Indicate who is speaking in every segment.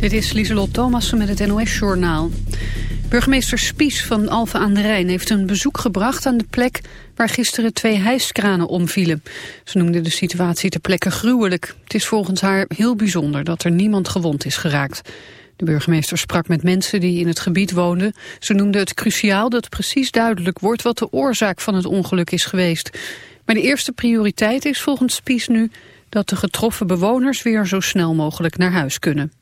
Speaker 1: Dit is Lieselot Thomassen met het NOS-journaal. Burgemeester Spies van Alphen aan de Rijn heeft een bezoek gebracht aan de plek waar gisteren twee hijskranen omvielen. Ze noemde de situatie ter plekke gruwelijk. Het is volgens haar heel bijzonder dat er niemand gewond is geraakt. De burgemeester sprak met mensen die in het gebied woonden. Ze noemde het cruciaal dat precies duidelijk wordt wat de oorzaak van het ongeluk is geweest. Maar de eerste prioriteit is volgens Spies nu dat de getroffen bewoners weer zo snel mogelijk naar huis kunnen.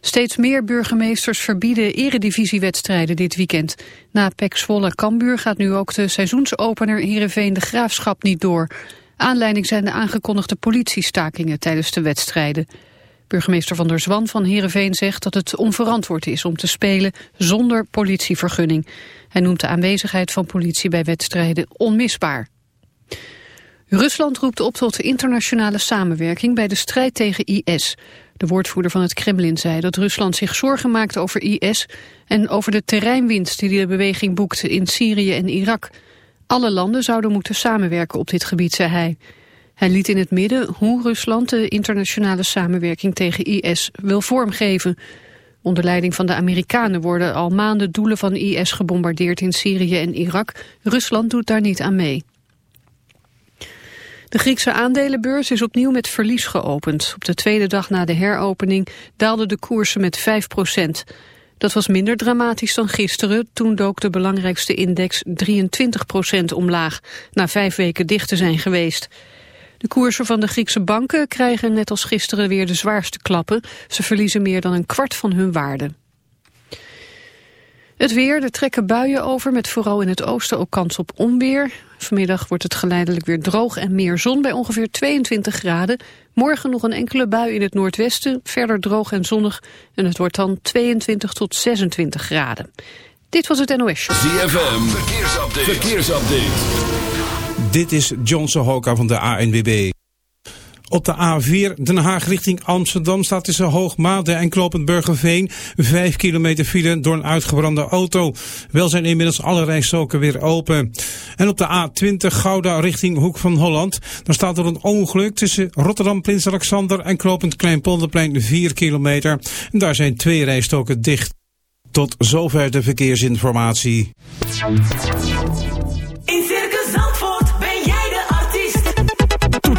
Speaker 1: Steeds meer burgemeesters verbieden eredivisiewedstrijden dit weekend. Na Pek Zwolle Kambuur gaat nu ook de seizoensopener Heerenveen de Graafschap niet door. Aanleiding zijn de aangekondigde politiestakingen tijdens de wedstrijden. Burgemeester Van der Zwan van Heerenveen zegt dat het onverantwoord is om te spelen zonder politievergunning. Hij noemt de aanwezigheid van politie bij wedstrijden onmisbaar. Rusland roept op tot internationale samenwerking bij de strijd tegen IS. De woordvoerder van het Kremlin zei dat Rusland zich zorgen maakt over IS... en over de terreinwinst die de beweging boekt in Syrië en Irak. Alle landen zouden moeten samenwerken op dit gebied, zei hij. Hij liet in het midden hoe Rusland de internationale samenwerking tegen IS wil vormgeven. Onder leiding van de Amerikanen worden al maanden doelen van IS gebombardeerd in Syrië en Irak. Rusland doet daar niet aan mee. De Griekse aandelenbeurs is opnieuw met verlies geopend. Op de tweede dag na de heropening daalden de koersen met 5 procent. Dat was minder dramatisch dan gisteren. Toen dook de belangrijkste index 23 procent omlaag... na vijf weken dicht te zijn geweest. De koersen van de Griekse banken krijgen net als gisteren weer de zwaarste klappen. Ze verliezen meer dan een kwart van hun waarde. Het weer, er trekken buien over met vooral in het oosten ook kans op onweer. Vanmiddag wordt het geleidelijk weer droog en meer zon bij ongeveer 22 graden. Morgen nog een enkele bui in het noordwesten, verder droog en zonnig. En het wordt dan 22 tot 26 graden. Dit was het NOS Show.
Speaker 2: ZFM, verkeersupdate. verkeersupdate.
Speaker 3: Dit is John Sohoka van de ANWB. Op de A4 Den Haag richting Amsterdam staat tussen Hoogmade en Klopend Burgerveen 5 kilometer file door een uitgebrande auto. Wel zijn inmiddels alle rijstroken weer open. En op de A20 Gouda richting Hoek van Holland. Dan staat er een ongeluk tussen Rotterdam Prins Alexander en Klopend Kleinpolderplein 4 kilometer. En daar zijn twee rijstroken dicht. Tot zover de verkeersinformatie.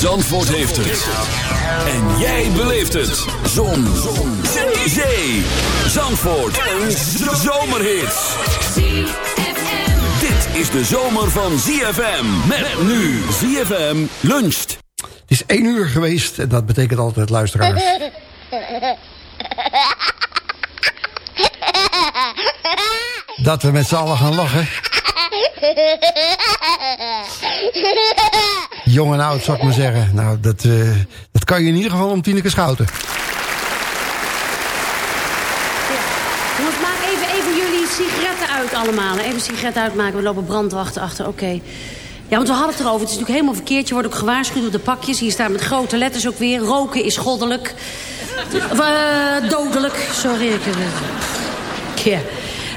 Speaker 2: Zandvoort heeft het. En jij beleeft het. Zon. Zon. Zee. Zandvoort. Een zomerhit. Dit is de zomer van ZFM. Met nu ZFM luncht.
Speaker 4: Het is één uur geweest en dat betekent altijd luisteraars. Dat we met z'n allen gaan lachen. Jong en oud, zou ik maar zeggen. Nou, dat, uh, dat kan je in ieder geval om Tineke Schouten.
Speaker 5: Jongens, maak even, even jullie sigaretten uit allemaal. Even sigaretten uitmaken, we lopen brandwachten achter, oké. Ja, want we hadden het erover. Het is natuurlijk helemaal verkeerd. Je wordt ook gewaarschuwd op de pakjes. Hier staan met grote letters ook weer. Roken is goddelijk. Of, uh, dodelijk. Sorry. Ik, uh, ja.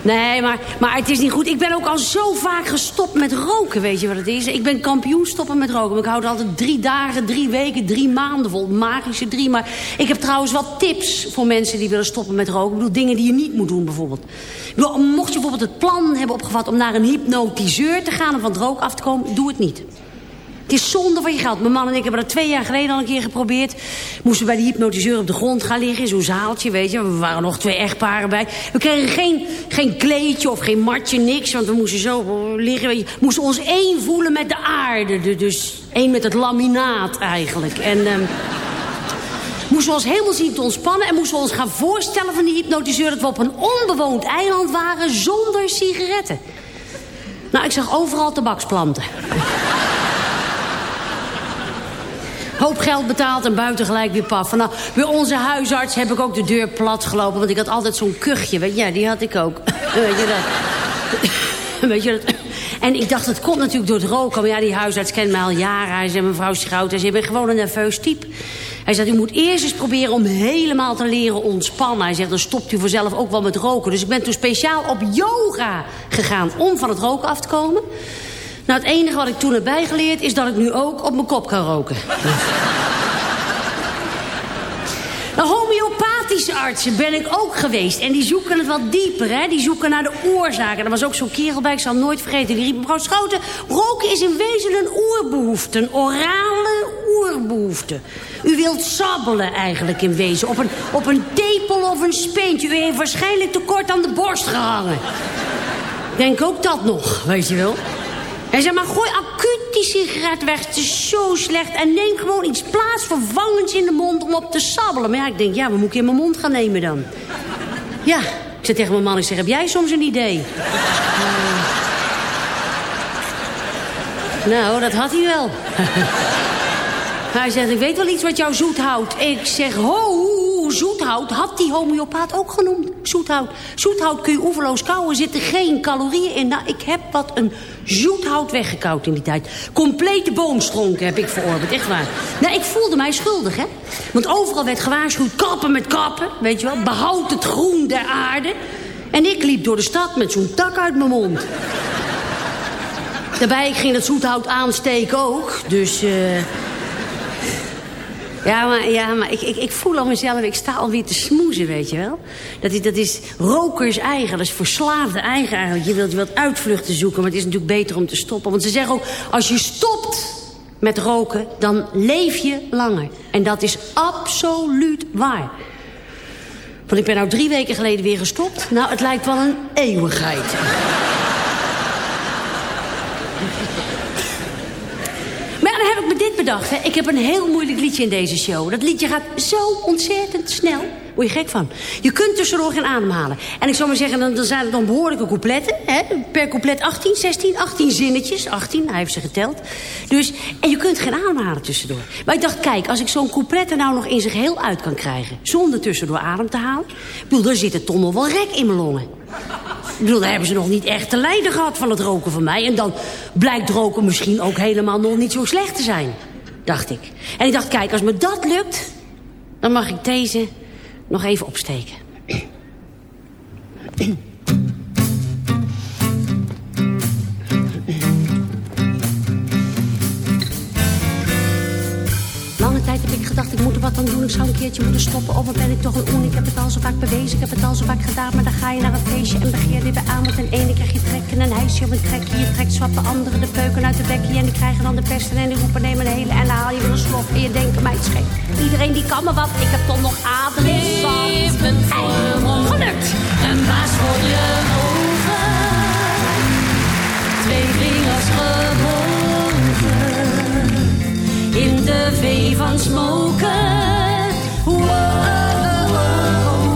Speaker 5: Nee, maar, maar het is niet goed. Ik ben ook al zo vaak gestopt met roken, weet je wat het is? Ik ben kampioen stoppen met roken. Ik houd altijd drie dagen, drie weken, drie maanden vol. Magische drie. Maar ik heb trouwens wat tips voor mensen die willen stoppen met roken. Ik bedoel, dingen die je niet moet doen bijvoorbeeld. Mocht je bijvoorbeeld het plan hebben opgevat om naar een hypnotiseur te gaan... om van het roken af te komen, doe het niet. Het is zonde van je geld. Mijn man en ik hebben dat twee jaar geleden al een keer geprobeerd. Moesten bij de hypnotiseur op de grond gaan liggen. in Zo'n zaaltje, weet je. We waren nog twee echtparen bij. We kregen geen, geen kleedje of geen matje, niks. Want we moesten zo liggen. We moesten ons één voelen met de aarde. Dus één met het laminaat eigenlijk. En... ehm moesten we ons helemaal zien te ontspannen... en moesten we ons gaan voorstellen van die hypnotiseur... dat we op een onbewoond eiland waren zonder sigaretten. Nou, ik zag overal tabaksplanten. Hoop geld betaald en buiten gelijk weer paf. Nou, bij onze huisarts heb ik ook de deur plat gelopen... want ik had altijd zo'n kuchje. Ja, die had ik ook. Weet je dat? Weet je dat? En ik dacht, het komt natuurlijk door het roken. Maar ja, die huisarts kent mij al jaren. Hij zei, mevrouw Schout, hij zei, ik ben gewoon een nerveus type. Hij zegt, u moet eerst eens proberen om helemaal te leren ontspannen. Hij zegt, dan stopt u vanzelf ook wel met roken. Dus ik ben toen speciaal op yoga gegaan om van het roken af te komen. Nou, het enige wat ik toen heb bijgeleerd is dat ik nu ook op mijn kop kan roken. De homeopathische artsen ben ik ook geweest. En die zoeken het wat dieper, hè. Die zoeken naar de oorzaken. Er was ook zo'n kerel bij, ik zal nooit vergeten. Die riep, mevrouw Schouten, roken is in wezen een oerbehoefte. Een orale oerbehoefte. U wilt sabbelen eigenlijk in wezen. Op een, op een tepel of een speentje. U heeft waarschijnlijk tekort aan de borst gehangen. Denk ook dat nog, weet je wel. Hij zei, maar gooi acuut die sigaret weg. Het is zo slecht. En neem gewoon iets plaatsvervangends in de mond om op te sabbelen. Maar ja, ik denk, ja, wat moet ik in mijn mond gaan nemen dan? Ja, ik zei tegen mijn man, ik zeg, heb jij soms een idee? Uh, nou, dat had hij wel. hij zegt, ik weet wel iets wat jou zoet houdt. Ik zeg, ho, zoethout had die homeopaat ook genoemd. Zoethout. Zoethout kun je oeverloos kouwen, zitten geen calorieën in. Nou, ik heb wat een zoethout weggekauwd in die tijd. Complete boomstronken heb ik verorberd, echt waar. Nou, ik voelde mij schuldig, hè. Want overal werd gewaarschuwd, kappen met kappen, weet je wel. Behoud het groen der aarde. En ik liep door de stad met zo'n tak uit mijn mond. Daarbij ging het zoethout aansteken ook, dus... Uh... Ja, maar, ja, maar ik, ik, ik voel al mezelf, ik sta alweer te smoezen, weet je wel. Dat is, dat is rokers eigen, dat is verslaafde eigen eigenlijk. Je wilt, je wilt uitvluchten zoeken, maar het is natuurlijk beter om te stoppen. Want ze zeggen ook, als je stopt met roken, dan leef je langer. En dat is absoluut waar. Want ik ben nou drie weken geleden weer gestopt. Nou, het lijkt wel een eeuwigheid. dit Hè? Ik heb een heel moeilijk liedje in deze show. Dat liedje gaat zo ontzettend snel. Word je gek van. Je kunt tussendoor gaan ademhalen. En ik zou maar zeggen, dan, dan zijn het dan behoorlijke coupletten. Hè? Per couplet 18, 16, 18 zinnetjes. 18, hij heeft ze geteld. Dus, en je kunt geen ademhalen tussendoor. Maar ik dacht, kijk, als ik zo'n couplet er nou nog in zich heel uit kan krijgen... zonder tussendoor adem te halen... Ik bedoel, dan zit het toch nog wel rek in mijn longen. Ik bedoel, daar hebben ze nog niet echt te lijden gehad van het roken van mij. En dan blijkt roken misschien ook helemaal nog niet zo slecht te zijn. Dacht ik. En ik dacht, kijk, als me dat lukt... dan mag ik deze nog even opsteken. gedacht, ik moet er wat aan doen. Ik zou een keertje moeten stoppen. Of ben ik toch een oen? Ik heb het al zo vaak bewezen. Ik heb het al zo vaak gedaan. Maar dan ga je naar een feestje en begeer weer aan. Want ten ene krijg je trekken en een hijsje op een trekje. Je trekt zwappen anderen de peuken uit de bekje. En die krijgen dan de pesten en die roepen neem een hele. En dan haal je weer een slok en je denkt, mij het schrik. Iedereen die kan me wat. Ik heb toch nog adem in.
Speaker 6: Leven voor
Speaker 5: Gelukt.
Speaker 6: Een baas voor je ogen. Twee vingers gebogen. In de vee van smoken. Wow,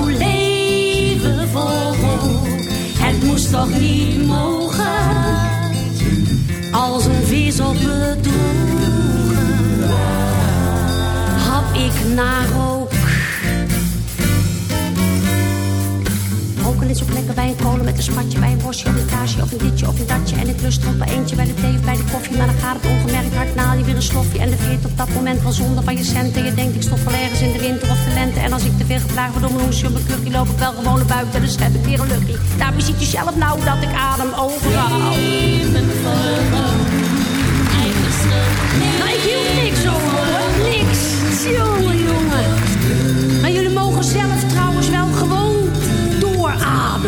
Speaker 6: leven vogel. Het moest toch niet mogen. Als een vis op het. Hap ik naar
Speaker 5: op lekker bij een kolen met een spatje. Bij een bosje of een kaasje of een ditje of een datje. En ik lust bij eentje bij de thee of bij de koffie. Maar dan gaat het ongemerkt hard na je weer een slofje. En de veert op dat moment wel zonde van je centen. Je denkt ik stop wel ergens in de winter of de lente. En als ik te veel geplaagd word door mijn hoesje op mijn kuchje... loop ik wel gewoon naar buiten en dan schep ik weer een luchtje. Daarmee ziet je zelf nou dat ik adem overal. Nou, ik hield niks over. Niks. Jongen, jongen. Maar jullie mogen zelf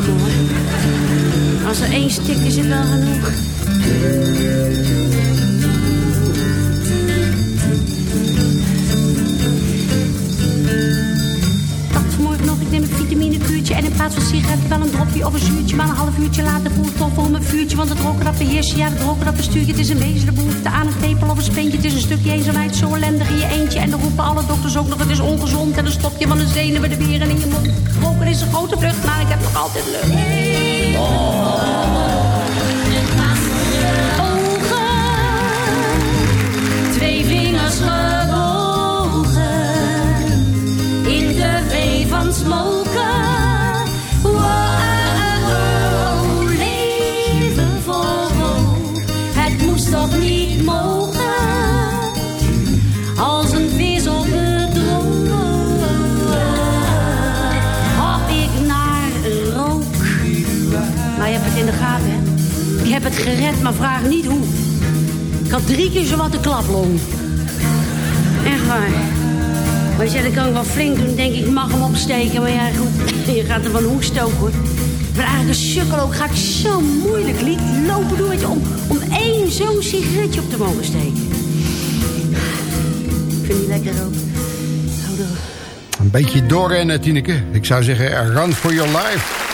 Speaker 5: hoor. Als er één stik is het wel genoeg. Ik neem een vitaminekuurtje... en in plaats van sigaretten wel een dropje of een zuurtje... maar een half uurtje later voel ik toch voor mijn vuurtje... want het roken dat beheerst je, ja, het roken dat bestuur je... het is een wezenlijke behoefte aan een tepel of een speentje... het is een stukje eenzaamheid, zo ellendig in je eentje... en dan roepen alle dokters ook nog, het is ongezond... en dan stop je van de zenuwen de beren in je mond. Roken is een grote vlucht, maar ik heb nog altijd lucht. Ogen, van smoken. Leven vol, het moest toch niet mogen, als een het droog. Hap ik naar rook, maar je hebt het in de gaten, hè? Ik heb het gered, maar vraag niet hoe. Ik had drie keer zo wat de klaplong. Echt waar. Weet je, dat kan wel flink doen. Denk ik, mag hem opsteken. Maar ja, goed, je gaat er van hoesten ook, hoor. Ben eigenlijk een sukkel ook. Ga ik zo moeilijk lopen doen, weet je, om, om één zo'n sigaretje op te mogen steken. Ik vind die lekker ook. Hou door.
Speaker 4: Een beetje doorrennen, Tineke. Ik zou zeggen, run for your life.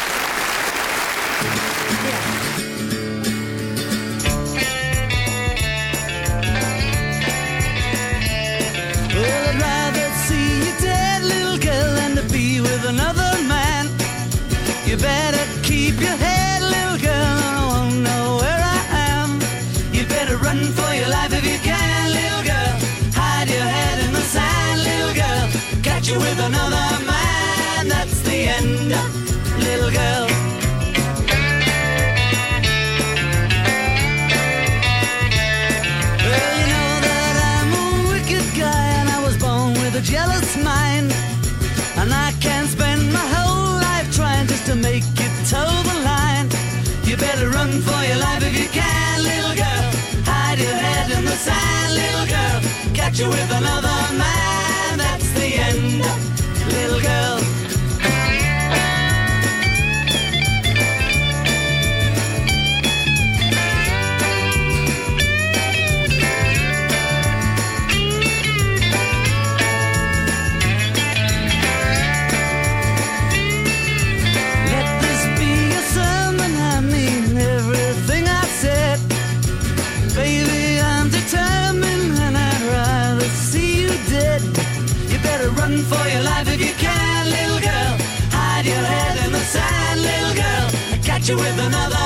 Speaker 7: Well, you know that I'm a wicked guy and I was born with a jealous mind. And I can't spend my whole life trying just to make you toe the line. You better run for your life if you can, little girl. Hide your head in the sand, little girl. Catch you with another man, that's the end, little girl. You with another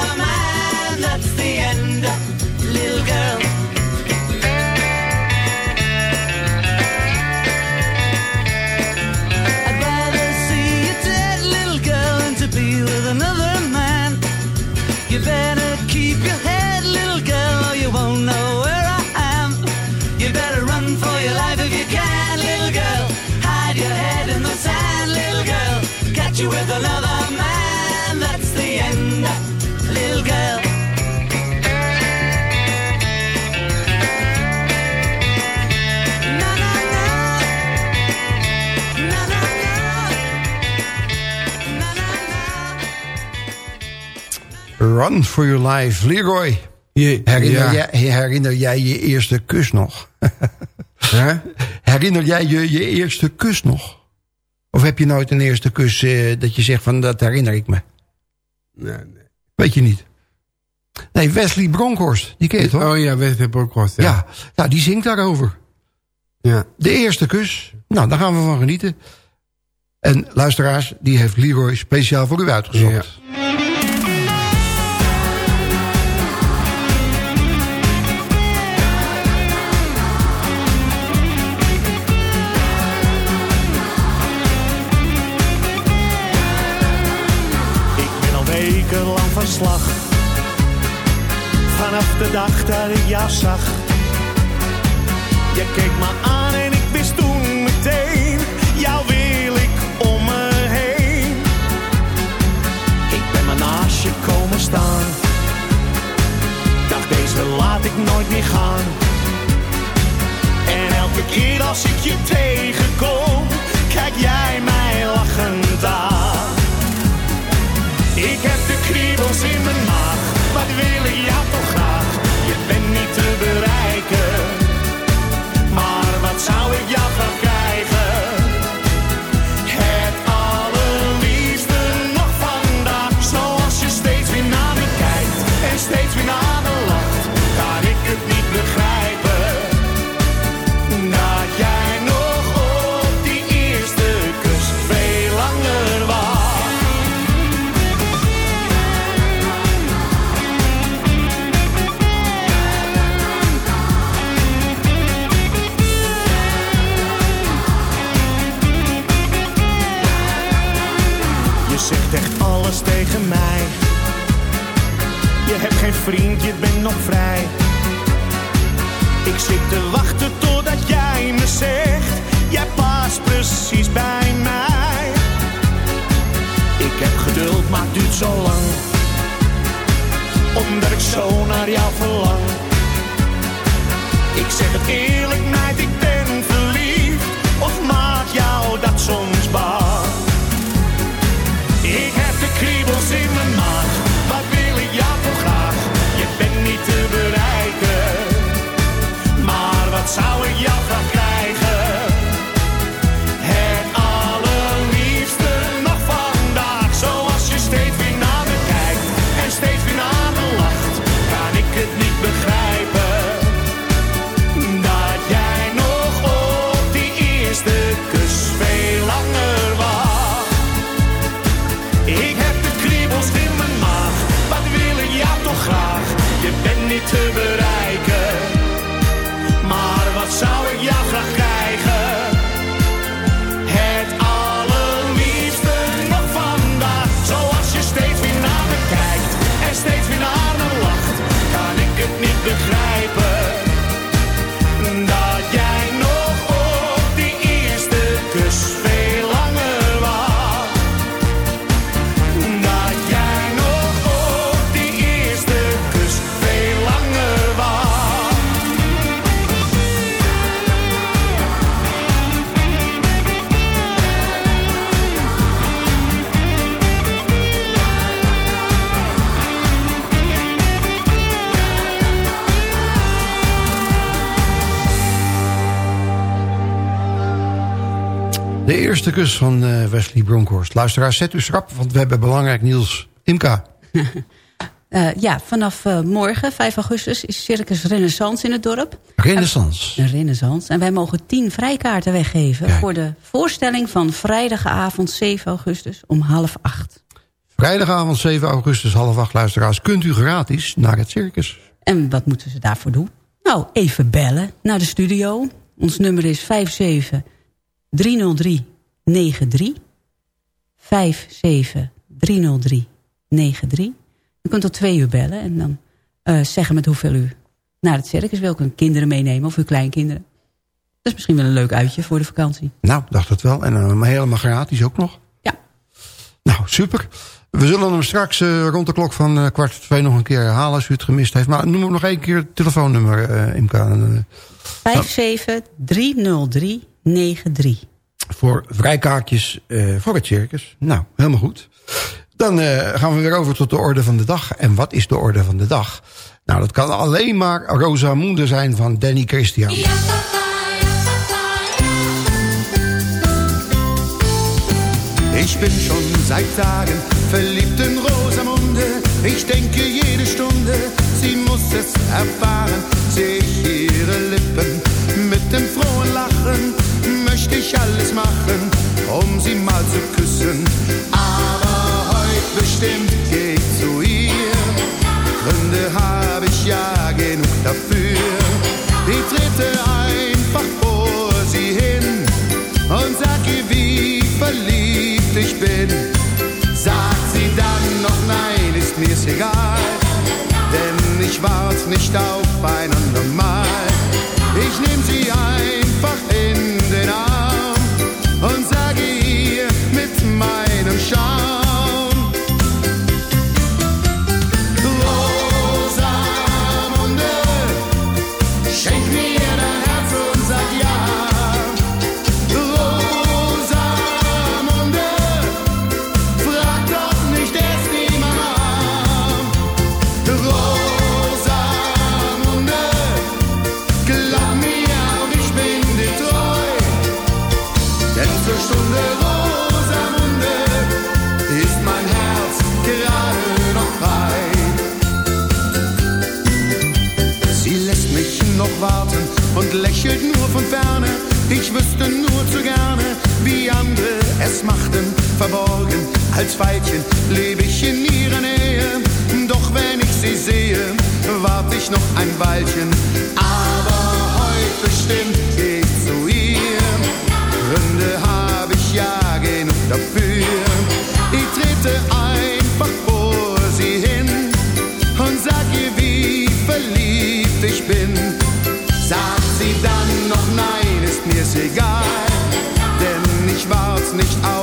Speaker 4: Run for your life. Leroy,
Speaker 3: Je,
Speaker 4: herinner,
Speaker 3: ja.
Speaker 4: jij, herinner jij je eerste kus nog? Herinner jij je je eerste kus nog? Of heb je nooit een eerste kus eh, dat je zegt van dat herinner ik me?
Speaker 3: Nee, nee.
Speaker 4: Weet je niet. Nee, Wesley Bronkhorst, die ken je toch?
Speaker 3: Oh ja, ook was. Ja.
Speaker 4: ja. nou die zingt daarover.
Speaker 3: ja.
Speaker 4: De eerste kus. Nou, daar gaan we van genieten. En luisteraars, die heeft Leroy speciaal voor u uitgezocht.
Speaker 7: Ik
Speaker 8: Vanaf de dag dat ik jou zag. Je keek me aan en ik wist toen meteen, jou wil ik om me heen. Ik ben maar naast je komen staan. Dacht deze laat ik nooit meer gaan. En elke keer als ik je tegenkom, kijk jij mij lachend aan. Ik kriebels in mijn maag, wat wil ik maar het duurt zo lang. Omdat ik zo naar jou verlang. Ik zeg het eerlijk, meid, ik ben verliefd. Of maak jou dat soms bang? Je bent niet te Kus
Speaker 4: van eh, Wesley Bronkhorst. Luisteraars, zet u schrap, want we hebben belangrijk nieuws. Imka.
Speaker 9: Eh, ja, vanaf eh, morgen, 5 augustus, is Circus Renaissance in het dorp.
Speaker 4: Renaissance.
Speaker 9: Renaissance. En wij mogen 10 vrijkaarten weggeven...
Speaker 4: Kijk.
Speaker 9: voor de voorstelling van vrijdagavond 7 augustus om half acht.
Speaker 4: Vrijdagavond 7 augustus, half acht, luisteraars. Kunt u gratis naar het circus.
Speaker 9: En wat moeten ze daarvoor doen? Nou, even bellen naar de studio. Ons nummer is 57 303 93 57 303 93. U kunt tot twee uur bellen en dan eh, zeggen met hoeveel u naar het circus wil. kunnen kinderen meenemen of uw kleinkinderen. Dat is misschien wel een leuk uitje voor de vakantie.
Speaker 4: Nou, dacht het wel. En eh, helemaal gratis ook nog.
Speaker 9: Ja.
Speaker 4: Nou, super. We zullen hem straks eh, rond de klok van kwart voor twee nog een keer herhalen als u het gemist heeft. Maar noem nog één keer het telefoonnummer, uh, Imka.
Speaker 9: 93
Speaker 4: voor vrijkaartjes eh, voor het circus. Nou, helemaal goed. Dan eh, gaan we weer over tot de orde van de dag. En wat is de orde van de dag? Nou, dat kan alleen maar Rosamunde zijn van Danny Christian.
Speaker 10: Ich bin schon seit Tagen verliebt in Rosamunde. Ich denke jede Stunde, sie muss es erfahren. Sehe ich ihre Lippen mit dem frohen Lachen, möchte ich alles machen, um sie mal zu küssen. Aber heute bestimmt geh ich zu ihr. Gründe habe ich ja genug dafür. Ich trete einfach vor sie hin und sag ihr, wie verliebt ich bin. Sagt sie dann noch nein, mir's egal, denn ich wart nicht auf ein andermal. Ich nehm sie einfach shine. Von ferne. Ich wüsste nur zu gerne, wie andere es machten, verborgen als Weilchen lebe ich in ihrer Nähe. Doch wenn ich sie sehe, wart ich noch ein Weilchen. Aber heute bestimmt nicht
Speaker 4: aus.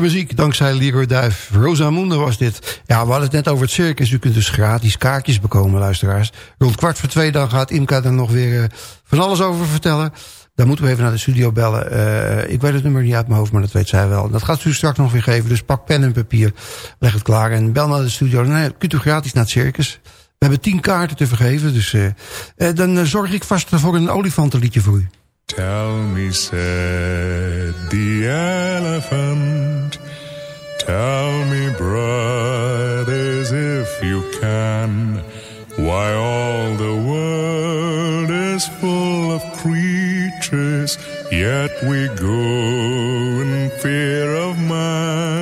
Speaker 4: Muziek, dankzij Leroy Duif. Rosamunde was dit. Ja, we hadden het net over het circus. U kunt dus gratis kaartjes bekomen, luisteraars. Rond kwart voor twee dan gaat Imka er nog weer eh, van alles over vertellen. Dan moeten we even naar de studio bellen. Eh, ik weet het nummer niet uit mijn hoofd, maar dat weet zij wel. Dat gaat u straks nog weer geven. Dus pak pen en papier, leg het klaar en bel naar de studio. Eh, kunt u gratis naar het circus. We hebben tien kaarten te vergeven. Dus eh, dan zorg ik vast voor een olifantenliedje voor u.
Speaker 11: Tell me, the elephant. Tell me, brothers, if you can, why all the world is full of creatures, yet we go in fear of man.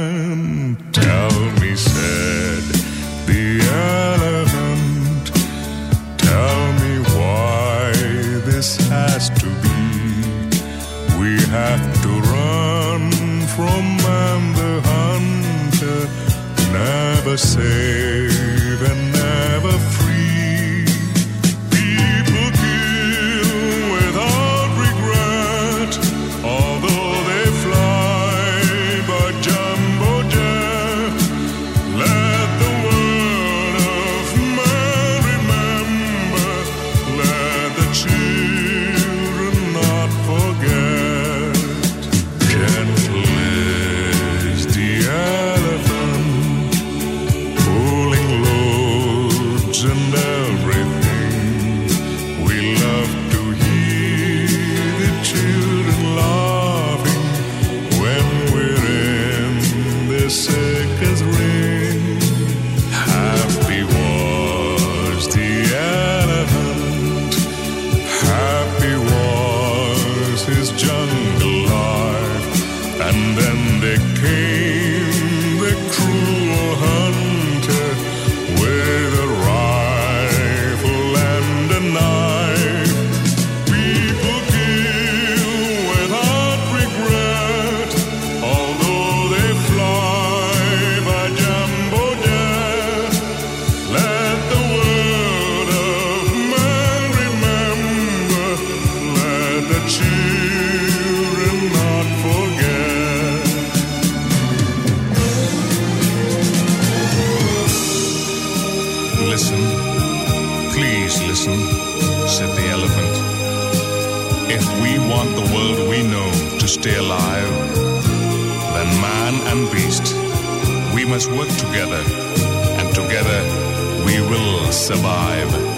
Speaker 11: Was his must work together, and together we will survive.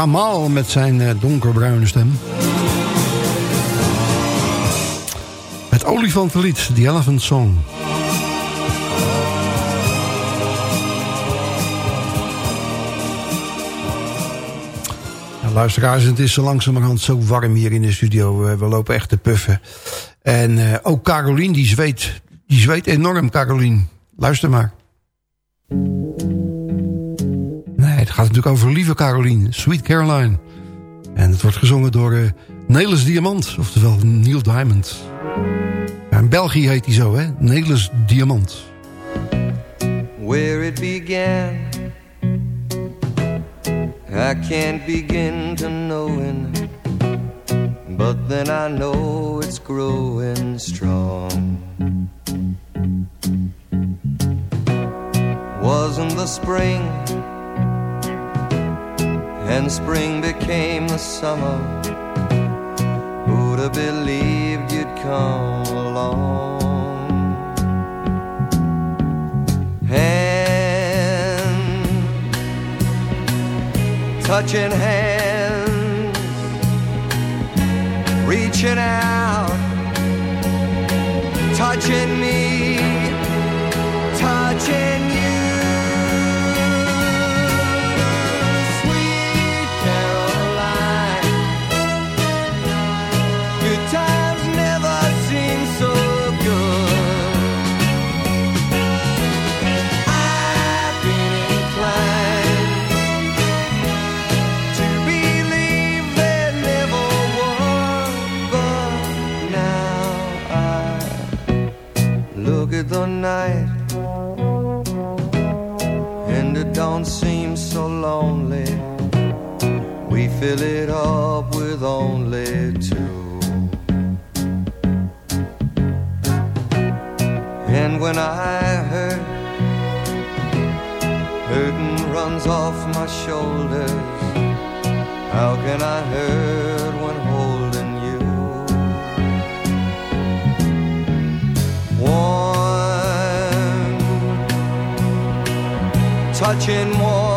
Speaker 4: Kamal met zijn eh, donkerbruine stem. Het olifantenlied, The Elephant Song. Luisteraars, het is zo langzamerhand zo warm hier in de studio. We lopen echt te puffen. En eh, ook Carolien, die zweet. Die zweet enorm, Carolien. Luister maar. Gaat natuurlijk over Lieve Caroline, Sweet Caroline. En het wordt gezongen door eh Nelis Diamant, oftewel Neil Diamond. In België heet hij zo, hè? Nelis Diamant.
Speaker 12: where it began. I can't begin to knowing, but then I know it's growing strong. Wasn't the spring, and spring became the summer. Who'd have believed you'd come along? hand, touching hands, reaching out, touching me, fill it up with only two. And when I hurt Hurting runs off my shoulders. How can I hurt when holding you? Warm, touching warm,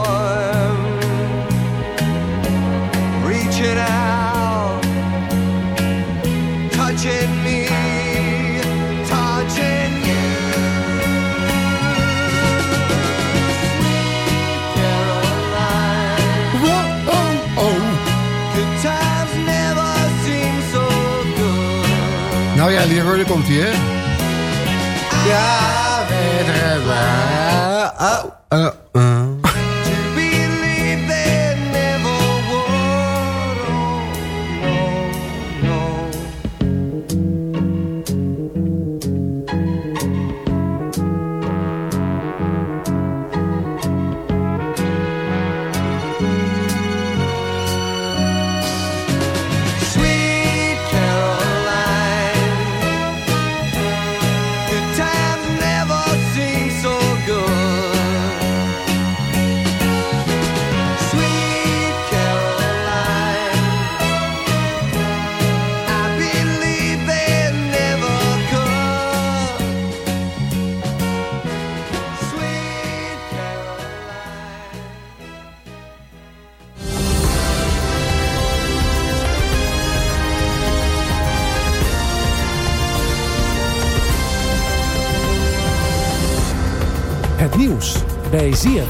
Speaker 4: Leroy, daar komt hij, hè? Ja, weet Oh, uh, uh.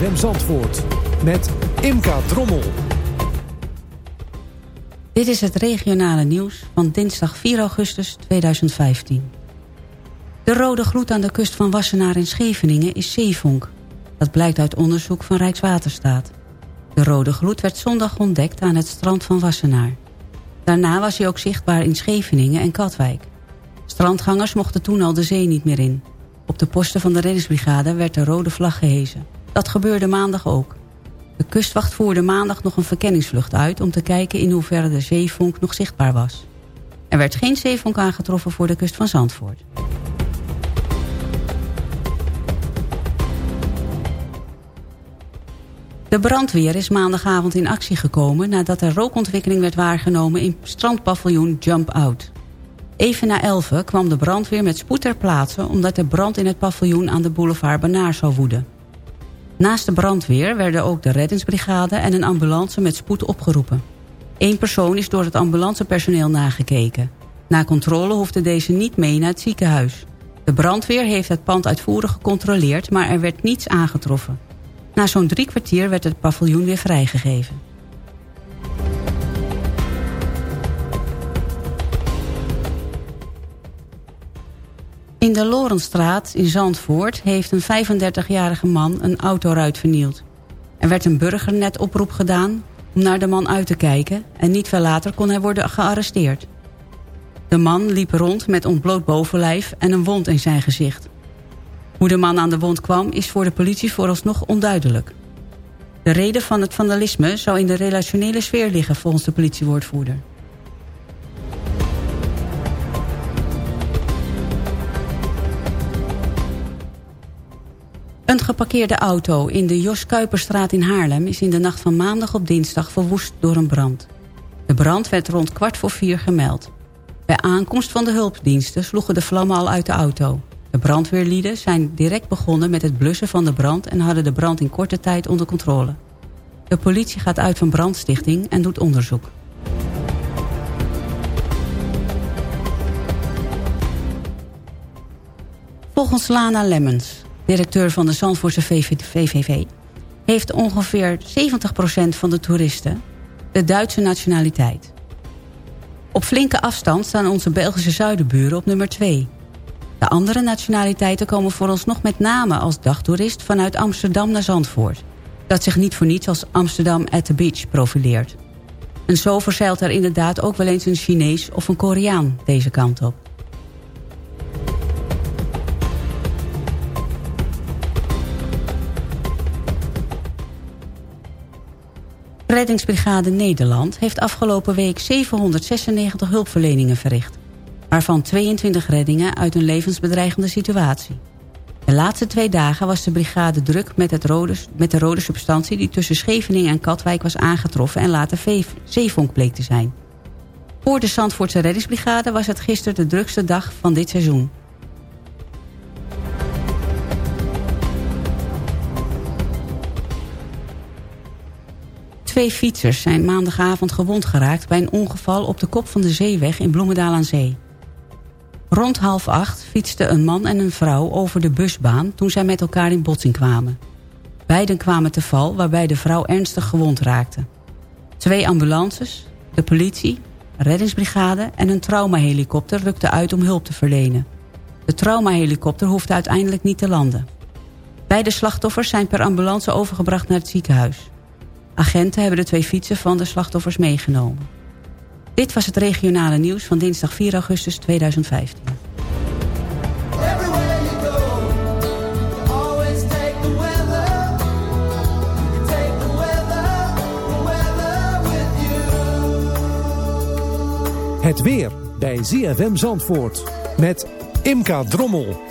Speaker 13: ZFM Zandvoort met Imka Drommel.
Speaker 9: Dit is het regionale nieuws van dinsdag 4 augustus 2015. De rode gloed aan de kust van Wassenaar in Scheveningen is zeevonk. Dat blijkt uit onderzoek van Rijkswaterstaat. De rode gloed werd zondag ontdekt aan het strand van Wassenaar. Daarna was hij ook zichtbaar in Scheveningen en Katwijk. Strandgangers mochten toen al de zee niet meer in. Op de posten van de reddingsbrigade werd de rode vlag gehezen. Dat gebeurde maandag ook. De kustwacht voerde maandag nog een verkenningsvlucht uit... om te kijken in hoeverre de zeevonk nog zichtbaar was. Er werd geen zeevonk aangetroffen voor de kust van Zandvoort. De brandweer is maandagavond in actie gekomen... nadat er rookontwikkeling werd waargenomen in strandpaviljoen Jump Out. Even na 11 kwam de brandweer met spoed ter plaatse... omdat de brand in het paviljoen aan de boulevard Banaar zou woeden. Naast de brandweer werden ook de reddingsbrigade en een ambulance met spoed opgeroepen. Eén persoon is door het ambulancepersoneel nagekeken. Na controle hoefde deze niet mee naar het ziekenhuis. De brandweer heeft het pand uitvoerig gecontroleerd, maar er werd niets aangetroffen. Na zo'n drie kwartier werd het paviljoen weer vrijgegeven. In de Lorenstraat in Zandvoort heeft een 35-jarige man een autoruit vernield. Er werd een burgernet-oproep gedaan om naar de man uit te kijken... en niet veel later kon hij worden gearresteerd. De man liep rond met ontbloot bovenlijf en een wond in zijn gezicht. Hoe de man aan de wond kwam is voor de politie vooralsnog onduidelijk. De reden van het vandalisme zou in de relationele sfeer liggen volgens de politiewoordvoerder. Een geparkeerde auto in de Jos Kuiperstraat in Haarlem... is in de nacht van maandag op dinsdag verwoest door een brand. De brand werd rond kwart voor vier gemeld. Bij aankomst van de hulpdiensten sloegen de vlammen al uit de auto. De brandweerlieden zijn direct begonnen met het blussen van de brand... en hadden de brand in korte tijd onder controle. De politie gaat uit van brandstichting en doet onderzoek. Volgens Lana Lemmens, directeur van de Zandvoortse VVV... heeft ongeveer 70% van de toeristen de Duitse nationaliteit. Op flinke afstand staan onze Belgische zuidenburen op nummer 2. De andere nationaliteiten komen voor ons nog met name als dagtoerist... vanuit Amsterdam naar Zandvoort. Dat zich niet voor niets als Amsterdam at the Beach profileert. En zo verzeilt er inderdaad ook wel eens een Chinees of een Koreaan deze kant op. Reddingsbrigade Nederland heeft afgelopen week 796 hulpverleningen verricht. Waarvan 22 reddingen uit een levensbedreigende situatie. De laatste twee dagen was de brigade druk met, het rode, met de rode substantie... die tussen Scheveningen en Katwijk was aangetroffen... en later zeevonk bleek te zijn. Voor de Zandvoortse reddingsbrigade was het gisteren de drukste dag van dit seizoen. Twee fietsers zijn maandagavond gewond geraakt... bij een ongeval op de kop van de zeeweg in Bloemendaal aan Zee. Rond half acht fietsten een man en een vrouw over de busbaan... toen zij met elkaar in botsing kwamen. Beiden kwamen te val, waarbij de vrouw ernstig gewond raakte. Twee ambulances, de politie, reddingsbrigade... en een traumahelikopter rukten uit om hulp te verlenen. De traumahelikopter hoefde uiteindelijk niet te landen. Beide slachtoffers zijn per ambulance overgebracht naar het ziekenhuis. Agenten hebben de twee fietsen van de slachtoffers meegenomen. Dit was het regionale nieuws van dinsdag 4 augustus 2015.
Speaker 13: Het weer bij ZFM Zandvoort met Imka Drommel.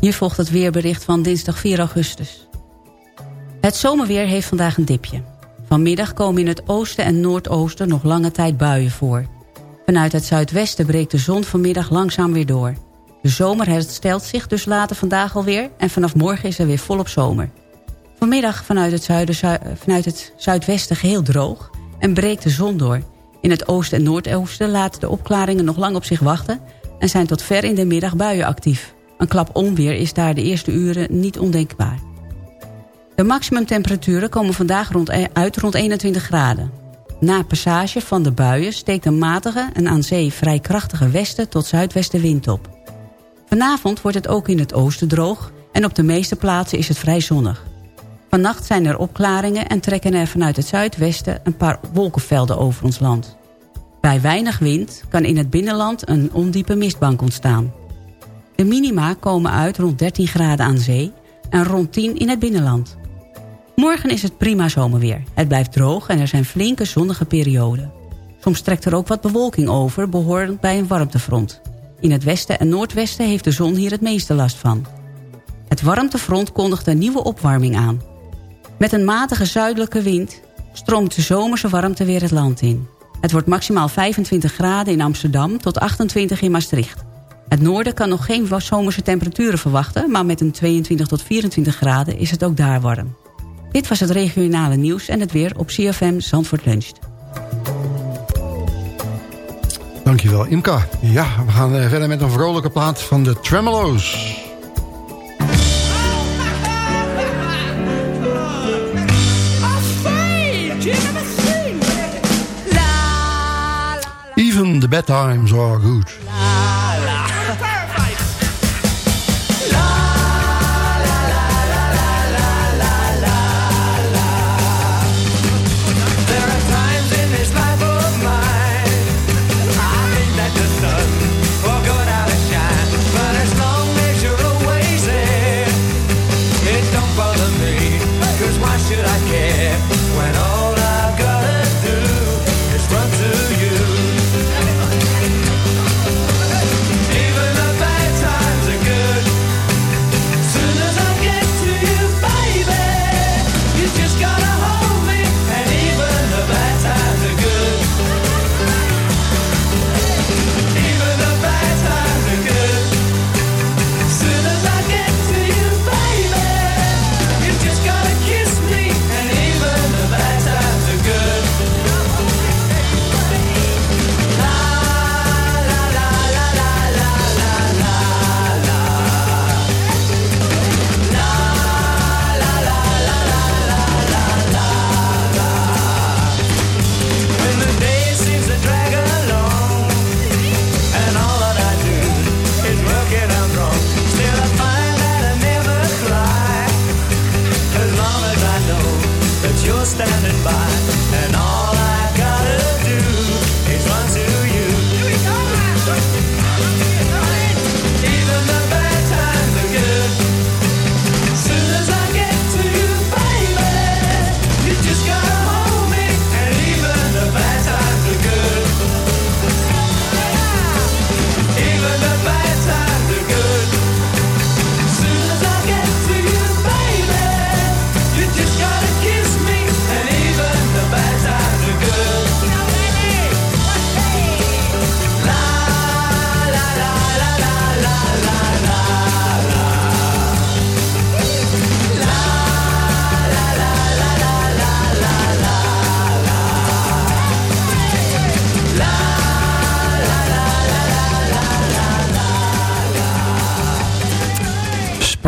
Speaker 9: Hier volgt het weerbericht van dinsdag 4 augustus. Het zomerweer heeft vandaag een dipje. Vanmiddag komen in het oosten en noordoosten nog lange tijd buien voor. Vanuit het zuidwesten breekt de zon vanmiddag langzaam weer door. De zomer herstelt zich dus later vandaag alweer... en vanaf morgen is er weer volop zomer. Vanmiddag vanuit het, zuiden, vanuit het zuidwesten geheel droog... en breekt de zon door. In het oosten en noordoosten laten de opklaringen nog lang op zich wachten... en zijn tot ver in de middag buien actief. Een klap onweer is daar de eerste uren niet ondenkbaar. De maximumtemperaturen komen vandaag rond, e- uit rond 21 graden. Na passage van de buien steekt een matige en aan zee vrij krachtige westen tot zuidwestenwind op. Vanavond wordt het ook in het oosten droog en op de meeste plaatsen is het vrij zonnig. Vannacht zijn er opklaringen en trekken er vanuit het zuidwesten een paar wolkenvelden over ons land. Bij weinig wind kan in het binnenland een ondiepe mistbank ontstaan. De minima komen uit rond 13 graden aan zee en rond 10 in het binnenland. Morgen is het prima zomerweer. Het blijft droog en er zijn flinke zonnige perioden. Soms trekt er ook wat bewolking over, behorend bij een warmtefront. In het westen en noordwesten heeft de zon hier het meeste last van. Het warmtefront kondigt een nieuwe opwarming aan. Met een matige zuidelijke wind stroomt de zomerse warmte weer het land in. Het wordt maximaal 25 graden in Amsterdam tot 28 in Maastricht. Het noorden kan nog geen zomerse temperaturen verwachten... maar met een 22 tot 24 graden is het ook daar warm. Dit was het regionale nieuws en het weer op CFM Zandvoort Luncht.
Speaker 6: Dankjewel, Imka. Ja, we gaan eh, verder met een vrolijke plaat van de Tremolo's. Even the bad times are good.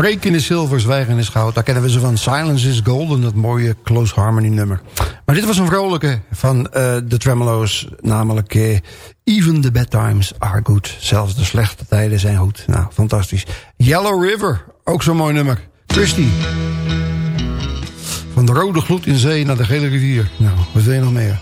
Speaker 6: Spreken is zilver, zwijgen is goud. Daar kennen we ze van Silence is Golden, dat mooie Close Harmony nummer. Maar dit was een vrolijke van eh, de Tremolo's, namelijk eh, Even the Bad Times Are Good. Zelfs de slechte tijden zijn goed. Nou, fantastisch. Yellow River, ook zo'n mooi nummer. Christy. Van de rode gloed in zee naar de gele rivier. Nou, wat wil je nog meer?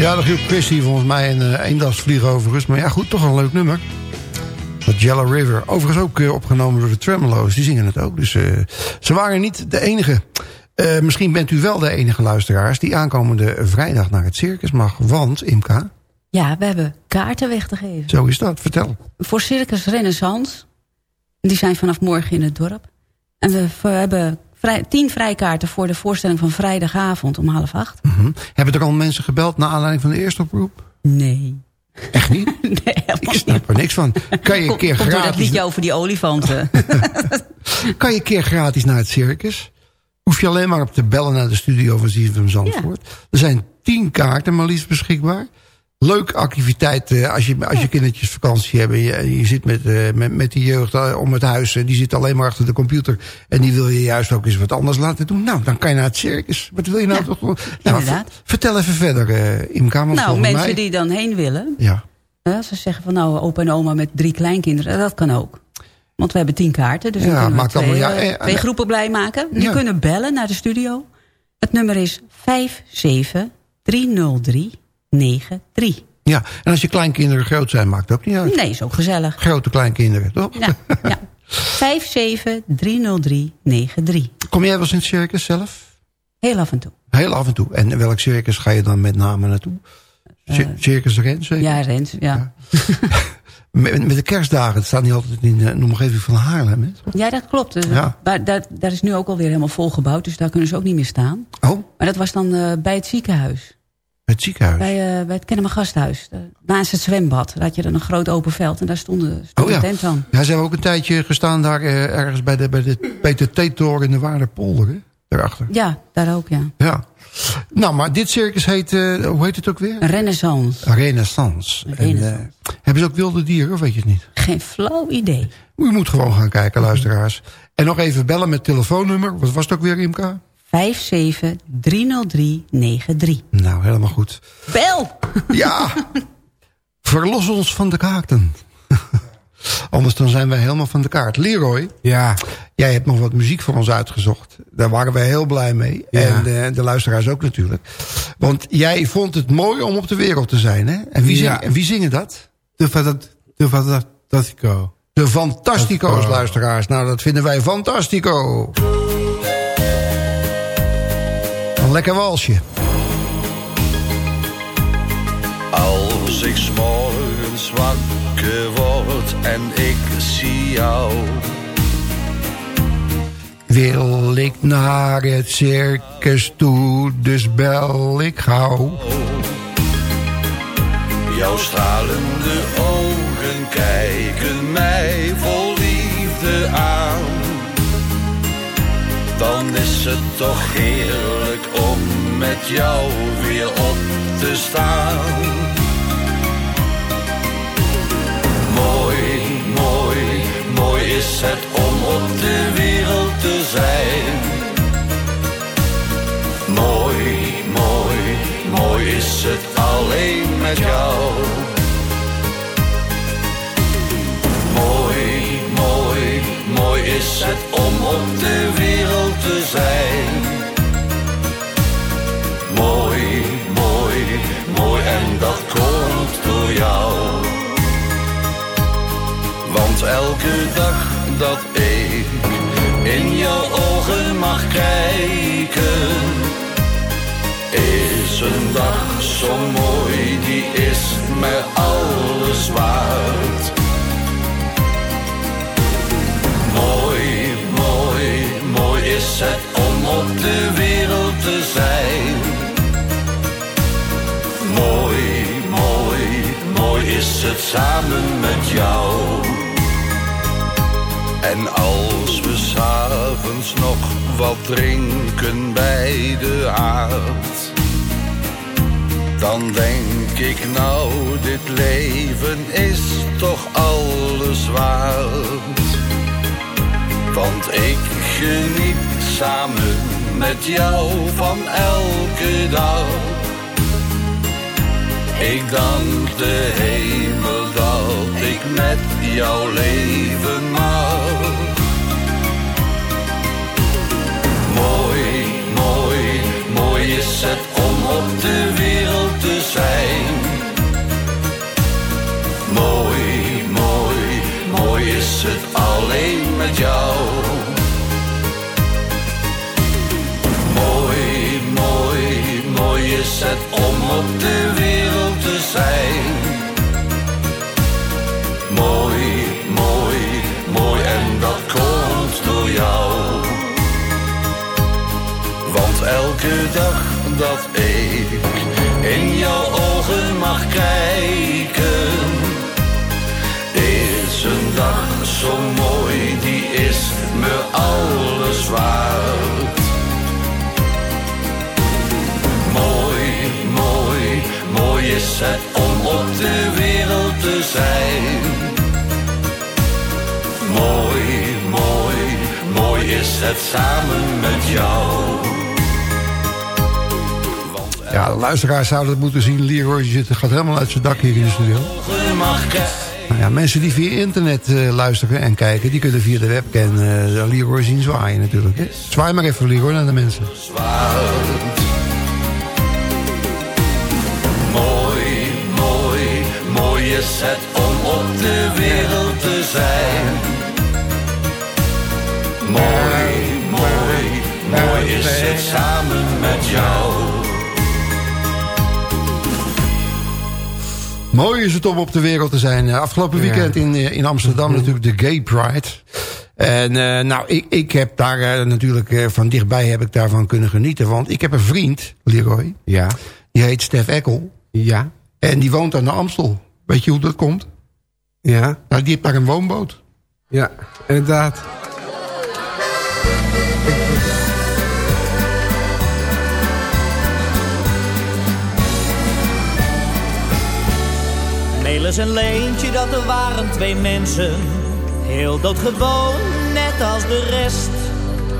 Speaker 4: Ja, dat Hugh Christie volgens mij een uh, eendagsvlieg overigens. Maar ja, goed, toch een leuk nummer. Dat Yellow River. Overigens ook uh, opgenomen door de Tremolo's. Die zingen het ook. Dus uh, ze waren niet de enige. Misschien bent u wel de enige luisteraars... die aankomende vrijdag naar het circus mag. Want, Imka...
Speaker 9: Ja, we hebben kaarten weg te geven.
Speaker 4: Zo is dat, vertel.
Speaker 9: Voor Circus Renaissance. Die zijn vanaf morgen in het dorp. En we hebben vrij, tien vrijkaarten voor de voorstelling van vrijdagavond om half acht.
Speaker 4: Mm -hmm. Hebben er al mensen gebeld naar aanleiding van de eerste oproep?
Speaker 9: Nee.
Speaker 4: Echt niet?
Speaker 9: Nee,
Speaker 4: Ik snap er niks van. Kan je een keer
Speaker 9: door dat
Speaker 4: gratis...
Speaker 9: liedje over die olifanten.
Speaker 4: kan je een keer gratis naar het circus? Hoef je alleen maar op te bellen naar de studio van ZFM Zandvoort. Er zijn tien kaarten maar liefst beschikbaar. Leuke activiteit eh, als, je, als je kindertjes vakantie hebben. Je, je zit met, uh, met, met die jeugd uh, om het huis. die zit alleen maar achter de computer. En die wil je juist ook eens wat anders laten doen. Nou, dan kan je naar het circus. Wat wil je nou
Speaker 9: Ja,
Speaker 4: toch? Nou,
Speaker 9: inderdaad.
Speaker 4: vertel even verder, Imka.
Speaker 9: nou, mensen
Speaker 4: mij,
Speaker 9: die dan heen willen.
Speaker 4: Ja.
Speaker 9: Ze zeggen van nou, opa en oma met drie kleinkinderen. Dat kan ook. Want we hebben tien kaarten. Dus
Speaker 4: Ja,
Speaker 9: we twee,
Speaker 4: allemaal- ja,
Speaker 9: eh,
Speaker 4: eh,
Speaker 9: twee
Speaker 4: eh,
Speaker 9: groepen blij maken. Die
Speaker 4: Ja.
Speaker 9: kunnen bellen naar de studio. Het nummer is 5730393.
Speaker 4: ja, en als je kleinkinderen groot zijn, maakt dat ook niet uit.
Speaker 9: Nee, is ook gezellig.
Speaker 4: Grote kleinkinderen, toch?
Speaker 9: Ja, ja. 5730393.
Speaker 4: Kom jij wel eens in het circus zelf?
Speaker 9: Heel af en toe.
Speaker 4: Heel af en toe. En welk circus ga je dan met name naartoe? Cir- circus Rens? zeker?
Speaker 9: Ja, Rens, ja.
Speaker 4: Met, met de kerstdagen, het staat niet altijd in de omgeving van Haarlem. Hè?
Speaker 9: Ja, dat klopt. Dus
Speaker 4: Ja.
Speaker 9: Daar, daar, daar is nu ook alweer helemaal volgebouwd. Dus daar kunnen ze ook niet meer staan.
Speaker 4: Oh,
Speaker 9: Maar dat was dan eh, bij het ziekenhuis.
Speaker 4: Het ziekenhuis.
Speaker 9: Bij, eh, bij het Kennemer Gasthuis. Naast het zwembad. Daar had je dan een groot open veld. En daar stonden, stond
Speaker 4: Oh ja.
Speaker 9: tent aan.
Speaker 4: Ja, ze hebben ook een tijdje gestaan daar eh, ergens bij de, bij de Peter Theetoren in de Waarderpolder. Hè? Daarachter.
Speaker 9: Ja, daar ook, ja.
Speaker 4: Ja. Nou, maar dit circus heet, eh, hoe heet het ook weer?
Speaker 9: Renaissance.
Speaker 4: Renaissance. En,
Speaker 9: Renaissance.
Speaker 4: hebben ze ook wilde dieren, of weet je het niet?
Speaker 9: Geen flauw idee.
Speaker 4: U moet gewoon gaan kijken, luisteraars. En nog even bellen met telefoonnummer. Wat was het ook weer, Imka?
Speaker 9: 5730393.
Speaker 4: Nou, helemaal goed.
Speaker 9: Bel!
Speaker 4: Ja! Verlos ons van de kaarten. Anders dan zijn wij helemaal van de kaart. Leroy,
Speaker 3: Ja,
Speaker 4: jij hebt nog wat muziek voor ons uitgezocht. Daar waren wij heel blij mee.
Speaker 3: Ja.
Speaker 4: En de, de luisteraars ook natuurlijk. Want jij vond het mooi om op de wereld te zijn, hè? En wie, zing,
Speaker 3: Ja.
Speaker 4: en wie zingen dat?
Speaker 3: de de Fantastico.
Speaker 4: De Fantastico's,
Speaker 3: Fantastico.
Speaker 4: luisteraars. Nou, dat vinden wij fantastico. Een lekker walsje.
Speaker 14: Als ik morgens wakker word en ik zie jou.
Speaker 4: Wil ik naar het circus toe, dus bel ik gauw.
Speaker 14: Jouw stralende ogen kijken mij vol Dan is het toch heerlijk om met jou weer op te staan. Mooi, mooi, mooi is het om op de wereld te zijn. Mooi, mooi, mooi is het alleen met jou. Om op de wereld te zijn. Mooi, mooi, mooi en dat komt door jou. Want elke dag dat ik in jouw ogen mag kijken, is een dag zo mooi, die is mij alles waard. Is het om op de wereld te zijn. Mooi, mooi, mooi is het samen met jou. En als we s'avonds nog wat drinken bij de haard, dan denk ik nou, dit leven is toch alles waard. Want ik geniet samen met jou van elke dag. Ik dank de hemel dat ik met jou leven mag. Mooi, mooi, mooi is het om op de wereld te zijn. Mooi, mooi, mooi is het alleen met jou. Is het om op de wereld te zijn. Mooi, mooi, mooi en dat komt door jou. Want elke dag dat ik in jouw ogen mag kijken, is een dag zo mooi, die is me alles waard. Mooi, is het om op de wereld te zijn. Mooi, mooi, mooi is het samen met jou.
Speaker 4: Ja, de luisteraars zouden het moeten zien. Leroy zit, gaat helemaal uit zijn dak hier in de studio. Nou ja, mensen die via internet eh, luisteren en kijken... die kunnen via de webcam uh, Leroy zien zwaaien natuurlijk. Hè? Zwaai maar even Leroy naar de mensen.
Speaker 14: Mooi, is het om op de wereld te zijn. Mooi, mooi, mooi is het samen met jou.
Speaker 4: Mooi is het om op de wereld te zijn. Eh, Afgelopen weekend in, eh, in Amsterdam natuurlijk de Gay Pride. En eh, nou, ik, ik heb daar natuurlijk van dichtbij heb ik daarvan kunnen genieten. Want ik heb een vriend, Leroy.
Speaker 15: Ja.
Speaker 4: Die heet Stef Eckel.
Speaker 15: Ja.
Speaker 4: En die woont aan de Amstel. Weet je hoe dat komt?
Speaker 15: Ja.
Speaker 4: Nou, die heeft daar een woonboot.
Speaker 15: Ja, inderdaad.
Speaker 16: Melis en Leentje, dat er waren twee mensen. Heel doodgewoon, net als de rest.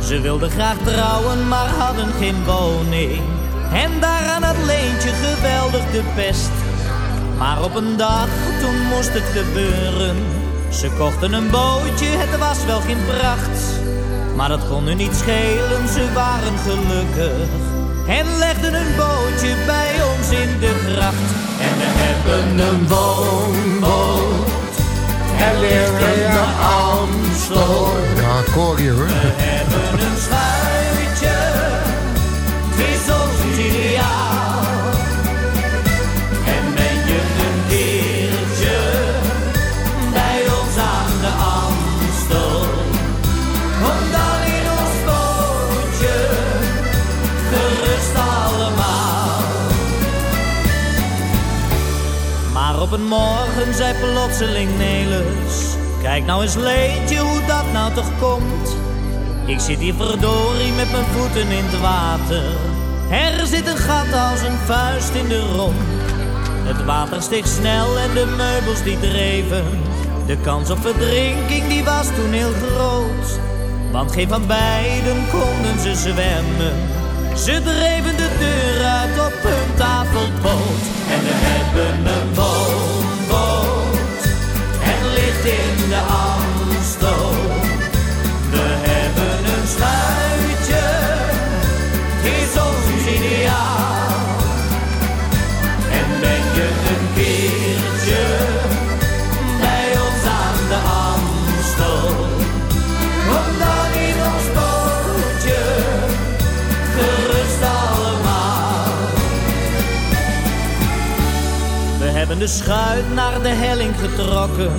Speaker 16: Ze wilden graag trouwen, maar hadden geen woning. En daaraan had Leentje geweldig de pest. Maar op een dag, toen moest het gebeuren. Ze kochten een bootje, het was wel geen pracht. Maar dat kon nu niet schelen, ze waren gelukkig. En legden een bootje bij ons in de gracht. En we hebben een woonboot. En in de Amstel.
Speaker 4: Ja, Corrie hoor.
Speaker 16: We hebben een schuitje. Op een morgen zei plotseling Nelis. Kijk nou eens Leentje hoe dat nou toch komt? Ik zit hier verdorie met mijn voeten in het water. Er zit een gat als een vuist in de romp Het water steeg snel en de meubels die dreven. De kans op verdrinking die was toen heel groot. Want geen van beiden konden ze zwemmen Ze dreven de deur uit op hun tafelpoot. En we hebben een woonboot Het ligt in de de schuit naar de helling getrokken.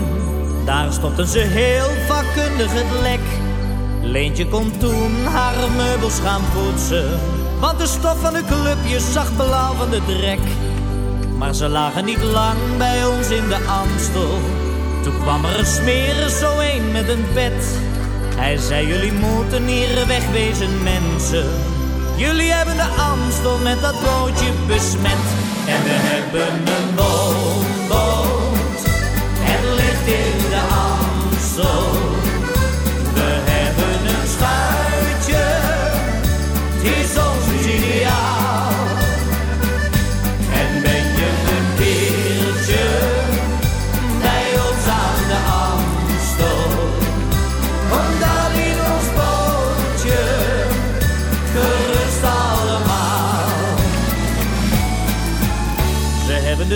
Speaker 16: Daar stopten ze heel vakkundig het lek. Leentje kon toen haar meubels gaan poetsen. Want de stof van de clubjes zag blauw de drek. Maar ze lagen niet lang bij ons in de Amstel. Toen kwam er een smerer zo een met een bed. Hij zei jullie moeten hier wegwezen mensen. Jullie hebben de Amstel met dat bootje besmet. En we hebben een woonboot. Het ligt in de Amstel. We hebben een schuitje. Het is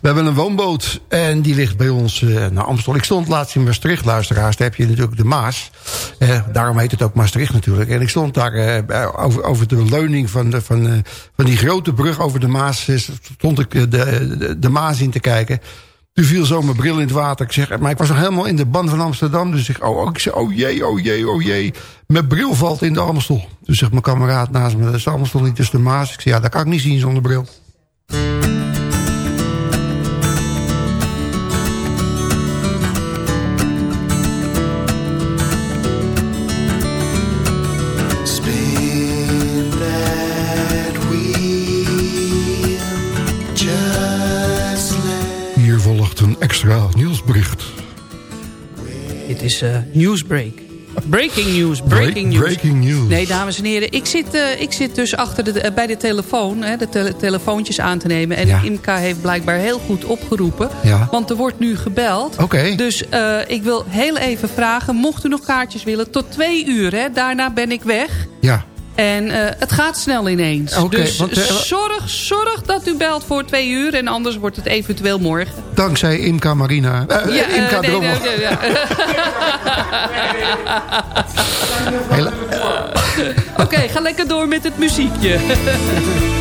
Speaker 16: we hebben een woonboot en
Speaker 4: die ligt bij ons eh, naar Amstel. Ik stond laatst in Maastricht, luisteraars. Daar heb je natuurlijk de Maas. Eh, daarom heet het ook Maastricht natuurlijk. En ik stond daar eh, over, over de leuning van, de, van, van die grote brug over de Maas. stond ik de, de Maas in te kijken. Toen viel zo mijn bril in het water. Ik zeg, maar ik was nog helemaal in de band van Amsterdam. Dus ik, oh, ik zeg, oh jee, oh jee, oh jee. Mijn bril valt in de Amstel. Dus zegt mijn kameraad naast me, dat is de Amstel niet, dus de Maas. Ik zeg, ja, dat kan ik niet zien zonder bril. Extra nieuwsbericht.
Speaker 17: Dit is eh Newsbreak. Breaking news, breaking
Speaker 4: Break-
Speaker 17: news.
Speaker 4: breaking news.
Speaker 17: Nee, dames en heren, ik zit, eh, ik zit dus achter de, eh, bij de telefoon, hè, de tele- telefoontjes aan te nemen. En
Speaker 4: Ja.
Speaker 17: Imka heeft blijkbaar heel goed opgeroepen.
Speaker 4: Ja.
Speaker 17: Want er wordt nu gebeld.
Speaker 4: Oké.
Speaker 17: Dus ik wil heel even vragen, mocht u nog kaartjes willen, tot twee uur. Hè, daarna ben ik weg.
Speaker 4: Ja.
Speaker 17: En eh, het gaat snel ineens. Dus
Speaker 4: want, eh,
Speaker 17: zorg, zorg dat u belt voor twee uur. En anders wordt het eventueel morgen.
Speaker 4: Dankzij Imka Marina. Eh,
Speaker 17: Ja,
Speaker 4: Imka
Speaker 17: nee,
Speaker 4: Drommel.
Speaker 17: nee, nee, ja. Oké, ga lekker door met het muziekje.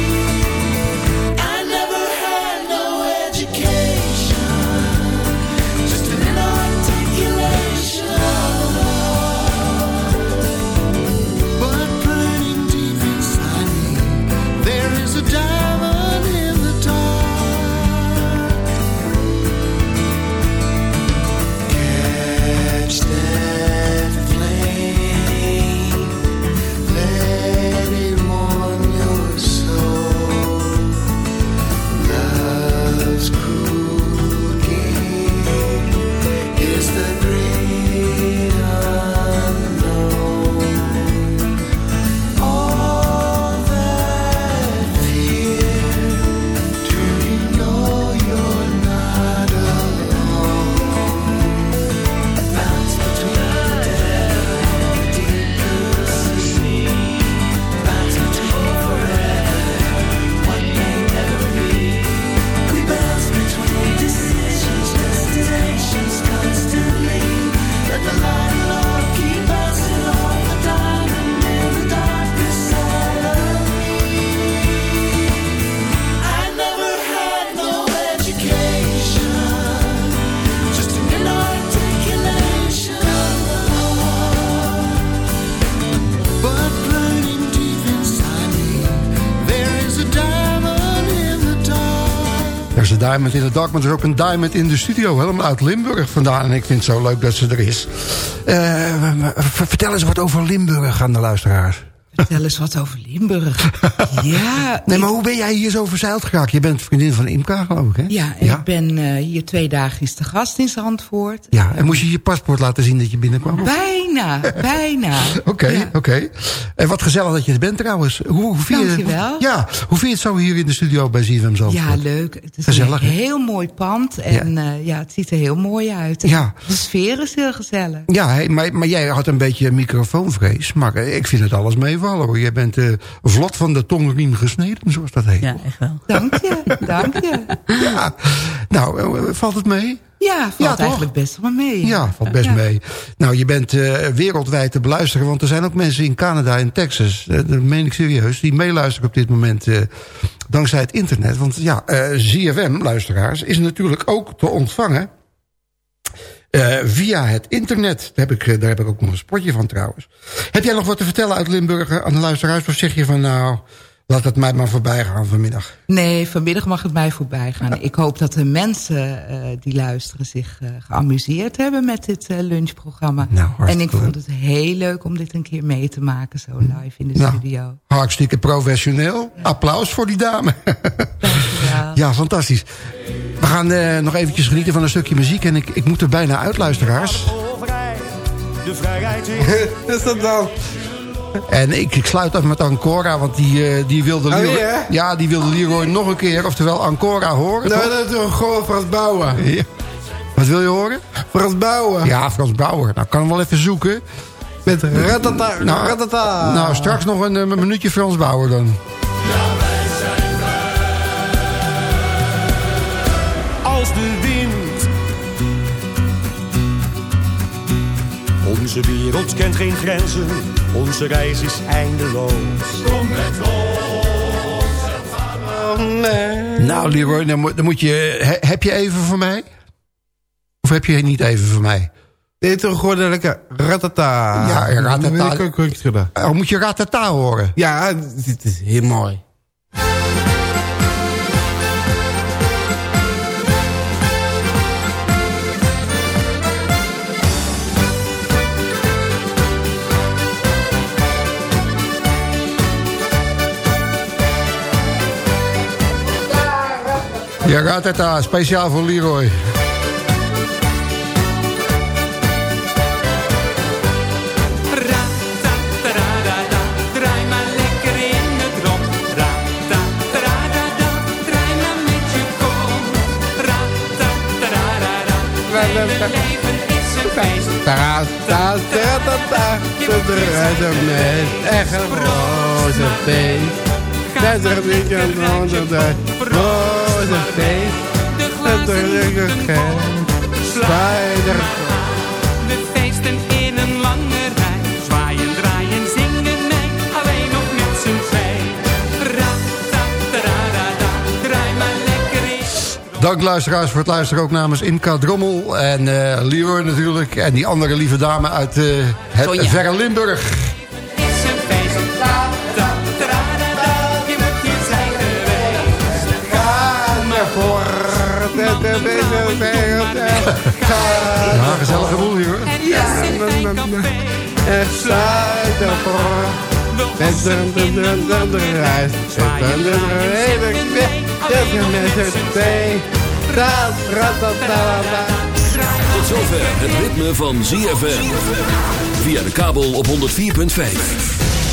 Speaker 10: diamond in
Speaker 4: het dak, maar er is ook een diamond in de studio. Helemaal uit Limburg vandaan. En ik vind het zo leuk dat ze er is. Eh, vertel eens wat over Limburg aan de luisteraars.
Speaker 18: Vertel eens wat over Limburg. ja,
Speaker 4: Nee, maar hoe ben jij hier zo verzeild geraakt? Je bent vriendin van Imka, geloof ik, hè?
Speaker 18: ja, ik ben eh, hier twee dagen is te gast in Zandvoort.
Speaker 4: Ja, en moest je je paspoort laten zien dat je binnenkwam?
Speaker 18: Bijna, bijna.
Speaker 4: Oké, oké. En wat gezellig dat je er bent trouwens. Hoe, hoe vind je, ja, hoe vind je het zo hier in de studio bij ZFM Zandvoort?
Speaker 18: Ja, leuk. Het is
Speaker 4: Gezellig,
Speaker 18: een heel mooi pand. En ja. ja, het ziet er heel mooi uit.
Speaker 4: Ja.
Speaker 18: De sfeer is heel gezellig.
Speaker 4: Ja, maar, maar jij had een beetje microfoonvrees. Maar eh, ik vind het alles meevallen. hoor. Je bent eh, vlot van de tongriem gesneden, zoals dat heet.
Speaker 9: Ja, echt wel.
Speaker 18: Dank je, dank je.
Speaker 4: Ja. Nou, eh, valt het mee?
Speaker 18: Ja, valt
Speaker 4: Ja, toch?
Speaker 18: eigenlijk best wel mee.
Speaker 4: Ja, valt best
Speaker 18: Ja.
Speaker 4: mee. Nou, je bent eh, wereldwijd te beluisteren, want er zijn ook mensen in Canada en Texas, eh, dat meen ik serieus, die meeluisteren op dit moment eh, dankzij het internet. Want ja, eh, ZFM, luisteraars, is natuurlijk ook te ontvangen eh, via het internet. Daar heb, ik, eh, daar heb ik ook nog een spotje van trouwens. Heb jij nog wat te vertellen uit Limburg aan de luisteraars? Of zeg je van nou, laat het mij maar voorbij gaan vanmiddag?
Speaker 18: Nee, vanmiddag mag het mij voorbij gaan. Ik hoop dat de mensen eh, die luisteren zich geamuseerd hebben met dit lunchprogramma.
Speaker 4: Nou,
Speaker 18: en ik vond het heel leuk om dit een keer mee te maken, zo live in de
Speaker 4: Nou,
Speaker 18: studio.
Speaker 4: Hartstikke professioneel. Applaus voor die dame. Ja, fantastisch. We gaan eh, nog eventjes genieten van een stukje muziek. En ik, ik moet er bijna uit, luisteraars.
Speaker 8: De vrijheid
Speaker 15: is dat dan?
Speaker 4: En ik, ik sluit af met Ancora, want die, eh, die wilde
Speaker 15: Oh,
Speaker 4: Leroy,
Speaker 15: ja?
Speaker 4: die wilde Leroy nog een keer, oftewel Ancora horen.
Speaker 15: Nou, dat is gewoon Frans Bauer.
Speaker 4: Ja. Wat wil je horen?
Speaker 15: Frans Bauer.
Speaker 4: Ja, Frans Bauer. Nou, kan hem wel even zoeken.
Speaker 15: Met ratata,
Speaker 4: Nou,
Speaker 15: ratata.
Speaker 4: nou straks nog een, eh, minuutje Frans Bauer dan.
Speaker 8: Onze wereld kent geen grenzen, onze reis is eindeloos. Kom met ons.
Speaker 4: Nou, Leroy, dan, moet- dan moet je... he- heb je even voor mij? Of heb je niet even voor mij?
Speaker 15: Nee, toch gewoon een lekker ratata.
Speaker 4: Ja, ratata. Oh, moet je ratata horen?
Speaker 15: Ja, dit is heel mooi.
Speaker 7: Da, da. Hele leven is een feest.
Speaker 15: Ta, ta, ta, ta, ta. Dat is een met echt een roze feest. Dat is niet een roze roze feest. Is een Spider.
Speaker 7: De feesten in een lange rij. Zwaaien, draaien, zingen mee. Alleen nog met z'n twee. Ra, ta, da. Draai maar lekker in.
Speaker 4: Dank luisteraars voor het luisteren ook namens Imka Drommel. En eh Leroy natuurlijk. En die andere lieve dame uit eh, het
Speaker 7: Sonja.
Speaker 4: verre Limburg.
Speaker 7: Een.
Speaker 4: Ja, gezellige boel hier hoor.
Speaker 15: Ja, het sluit ervoor. Met de reis. Met ra, ta.
Speaker 2: Tot zover het ritme van ZFM. Via de kabel op 104.5.